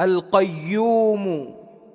القيوم.